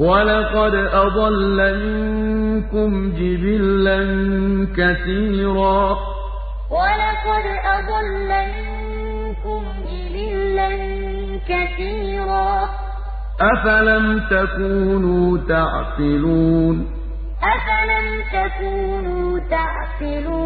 وَلَقَدْ أَضَلَّ مِنكُمْ جِبِلًّا كَثِيرًا ۖ. وَلَقَدْ أَضَلَّ مِنكُمْ جِبِلًّا كَثِيرًا ۖ. أَفَلَمْ تَكُونُوا تَعْقِلُونَ؟ أَفَلَمْ تَكُونُوا تَعْقِلُونَ؟